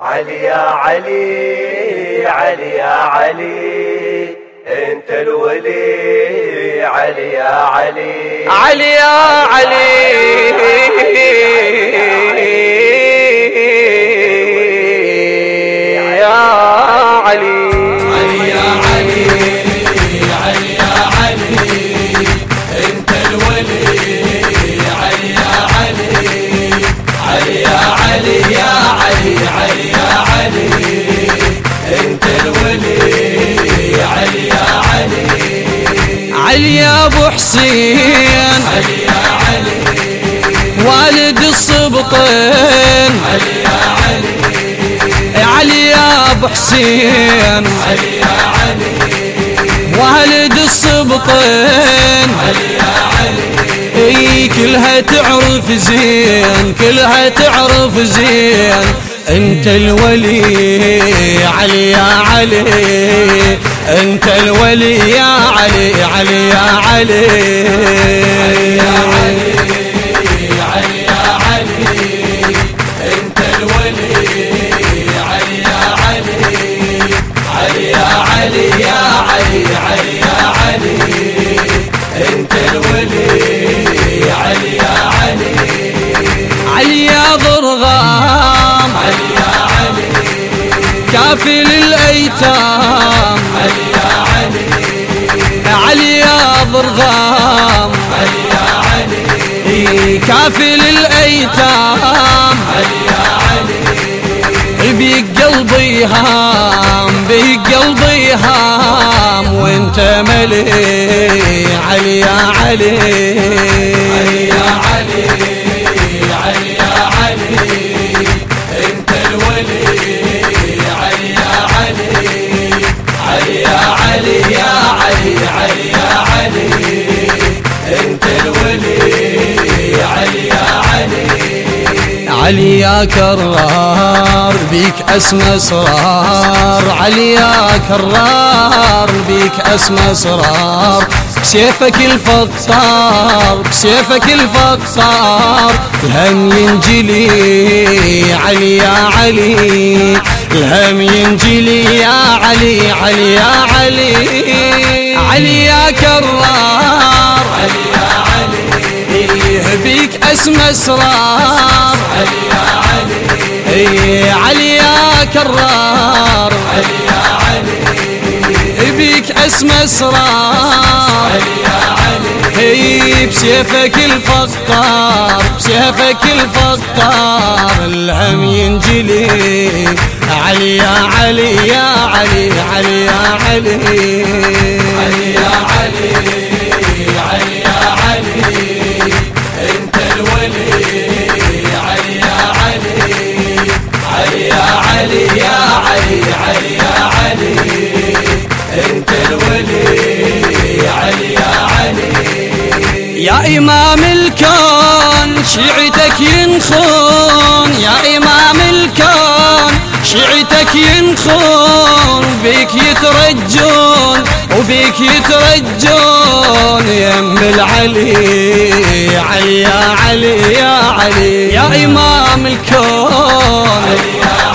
علي يا علي علي يا علي انت الولي علي يا علي. علي يا علي علي يا ابو حسين علي يا علي. والد الصبطين علي يا علي. علي يا ابو حسين علي يا علي والد الصبطين علي يا علي إي كلها تعرف زين كلها تعرف زين. أنت الولي علي يا علي. أنت الولي يا علي علي يا علي. يا علي علي كافي للايتام علي يا علي علي يا ضرغام علي يا علي كافي للايتام علي يا علي بيك قلبي هام بيك قلبي هام. وانت ملي علي يا علي. علي يا كرار بيك أسمى اسرار علي يا كرار بيك أسمى اسرار بسيفك الفطار بسيفك الفطار. الهم ينجلي علي يا علي الهم ينجلي يا علي علي يا علي. علي يا كرار. اسمى إسرار. علي يا علي علي يا كرار. علي يا علي بيك اسمى إسرار. علي يا علي بسيفك الفقار بسيفك الفقار. الهم ينجلي علي يا علي يا علي علي يا علي. علي علي يا علي انت الولي. علي يا علي. يا إمام الكون شيعتك ينخون. يا إمام الكون شيعتك ينخون. بيك يترجون وبيك يترجون. يم العلي علي يا علي يا علي. يا إمام الكون. علي يا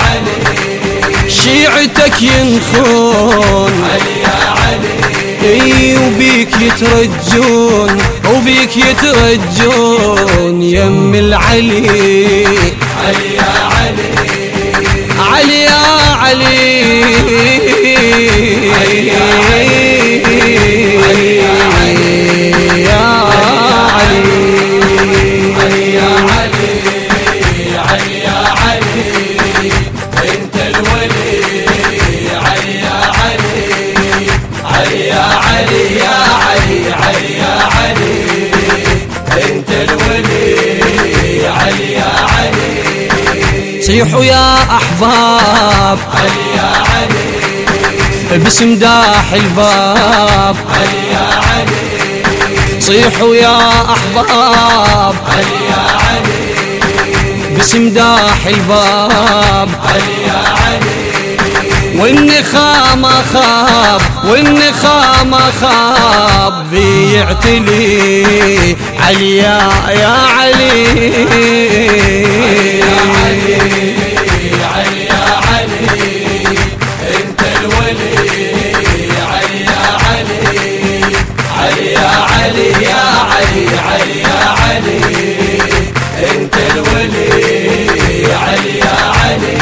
شيعتك ينخون. علي يا علي إي وبيك يترجون وبيك يترجون يم العلي علي يا علي علي يا علي علي يا علي. صيحوا يا أحباب. علي يا علي باسم داح الباب. علي يا علي صيحوا يا أحباب. علي يا علي باسم داح الباب. علي يا علي والنخام خاب والنخام خاب بيعتلي علي يا يا علي. علي يا علي انت الولي علي يا علي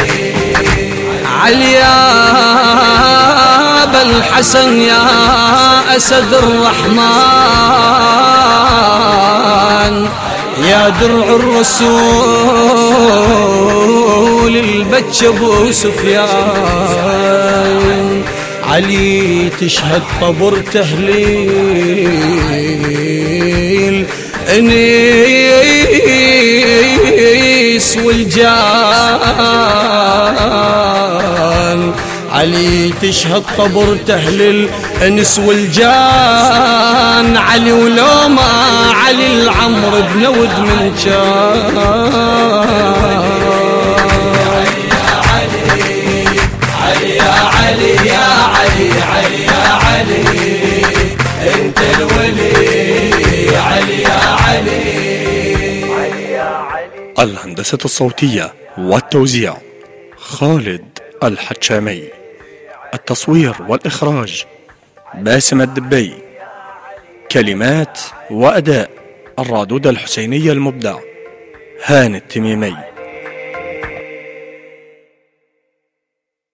علي يا ابا يا أسد الرحمن يا درع الرسول البتش أبو سفيان. علي تشهد طبر تهليل. أنيس والجان. علي تشهد طبر تهلل انس والجان. علي ولو ما علي العمر بنود من كان علي يا علي يا علي علي يا علي. أنت الولي. الهندسة الصوتية والتوزيع خالد الحتشامي. التصوير والإخراج باسم الدبي. كلمات وأداء الرادود الحسيني المبدع هاني التميمي.